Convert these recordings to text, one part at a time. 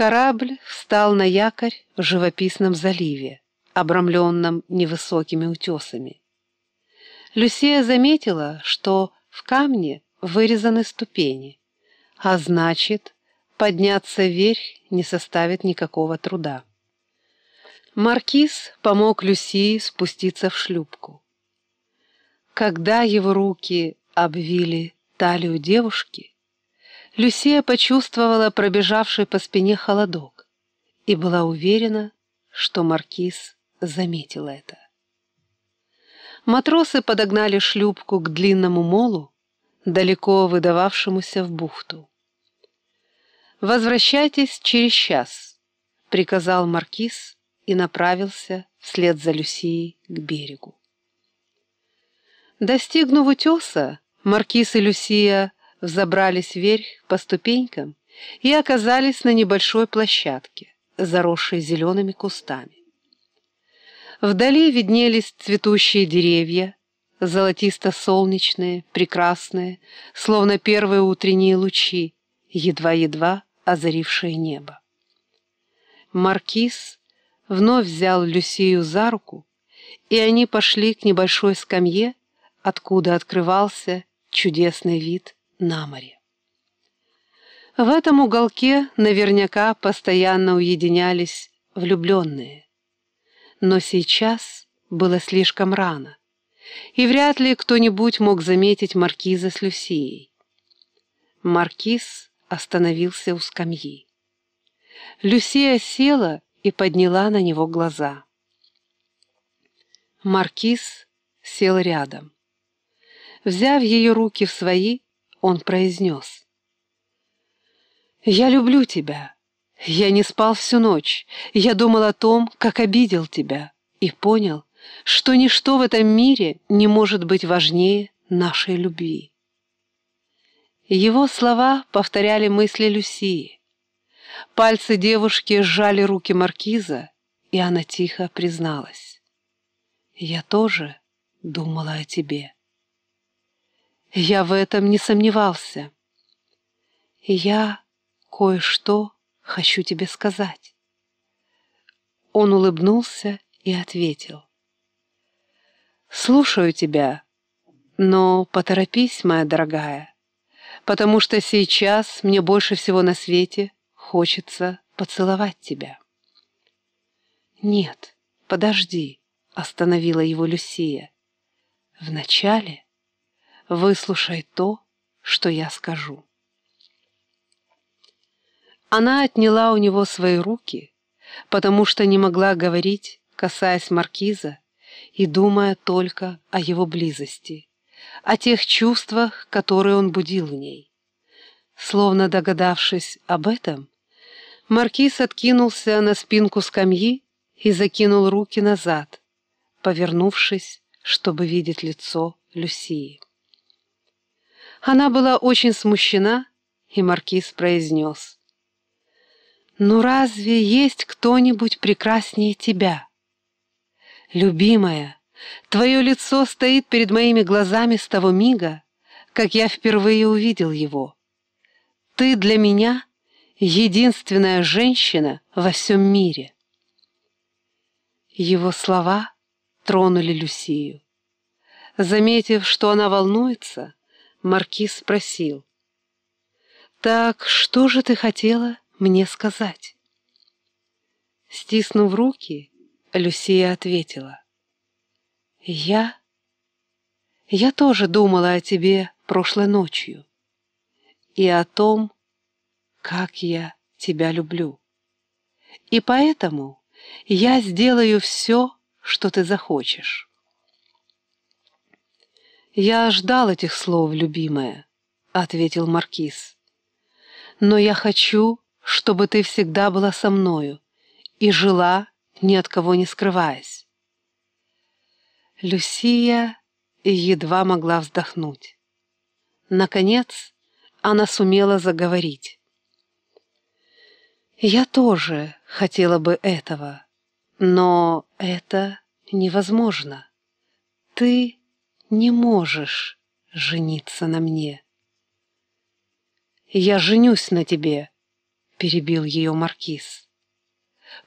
Корабль встал на якорь в живописном заливе, обрамленном невысокими утесами. Люсия заметила, что в камне вырезаны ступени, а значит, подняться вверх не составит никакого труда. Маркиз помог Люсии спуститься в шлюпку. Когда его руки обвили талию девушки, Люсия почувствовала пробежавший по спине холодок и была уверена, что Маркиз заметил это. Матросы подогнали шлюпку к длинному молу, далеко выдававшемуся в бухту. «Возвращайтесь через час», — приказал Маркиз и направился вслед за Люсией к берегу. Достигнув утеса, Маркиз и Люсия взобрались вверх по ступенькам и оказались на небольшой площадке, заросшей зелеными кустами. Вдали виднелись цветущие деревья, золотисто-солнечные, прекрасные, словно первые утренние лучи, едва-едва озарившие небо. Маркиз вновь взял Люсию за руку, и они пошли к небольшой скамье, откуда открывался чудесный вид на море. В этом уголке наверняка постоянно уединялись влюбленные. Но сейчас было слишком рано, и вряд ли кто-нибудь мог заметить маркиза с Люсией. Маркиз остановился у скамьи. Люсия села и подняла на него глаза. Маркиз сел рядом. Взяв ее руки в свои, он произнес. «Я люблю тебя. Я не спал всю ночь. Я думал о том, как обидел тебя, и понял, что ничто в этом мире не может быть важнее нашей любви». Его слова повторяли мысли Люсии. Пальцы девушки сжали руки маркиза, и она тихо призналась. «Я тоже думала о тебе». Я в этом не сомневался. Я кое-что хочу тебе сказать. Он улыбнулся и ответил. «Слушаю тебя, но поторопись, моя дорогая, потому что сейчас мне больше всего на свете хочется поцеловать тебя». «Нет, подожди», — остановила его Люсия. «Вначале...» Выслушай то, что я скажу. Она отняла у него свои руки, потому что не могла говорить, касаясь маркиза и думая только о его близости, о тех чувствах, которые он будил в ней. Словно догадавшись об этом, маркиз откинулся на спинку скамьи и закинул руки назад, повернувшись, чтобы видеть лицо Люсии. Она была очень смущена, и маркиз произнес. «Ну разве есть кто-нибудь прекраснее тебя? Любимая, твое лицо стоит перед моими глазами с того мига, как я впервые увидел его. Ты для меня единственная женщина во всем мире». Его слова тронули Люсию. Заметив, что она волнуется, Маркиз спросил. «Так что же ты хотела мне сказать?» Стиснув руки, Люсия ответила. «Я... я тоже думала о тебе прошлой ночью и о том, как я тебя люблю. И поэтому я сделаю все, что ты захочешь». «Я ждал этих слов, любимая», — ответил Маркиз. «Но я хочу, чтобы ты всегда была со мною и жила, ни от кого не скрываясь». Люсия едва могла вздохнуть. Наконец, она сумела заговорить. «Я тоже хотела бы этого, но это невозможно. Ты не можешь жениться на мне. «Я женюсь на тебе», — перебил ее маркиз.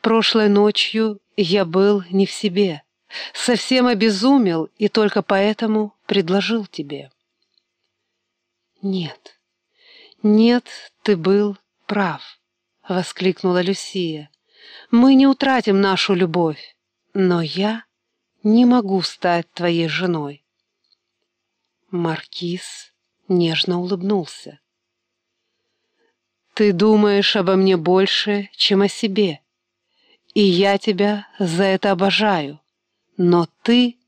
Прошлой ночью я был не в себе, совсем обезумел и только поэтому предложил тебе. Нет, нет, ты был прав, воскликнула Люсия. Мы не утратим нашу любовь, но я не могу стать твоей женой. Маркиз нежно улыбнулся. Ты думаешь обо мне больше, чем о себе, и я тебя за это обожаю, но ты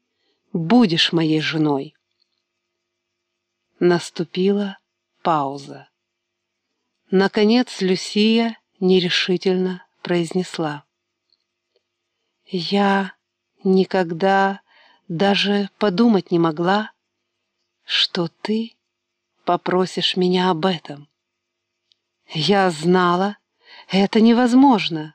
будешь моей женой. Наступила пауза. Наконец Люсия нерешительно произнесла. «Я никогда даже подумать не могла, что ты попросишь меня об этом. Я знала, это невозможно,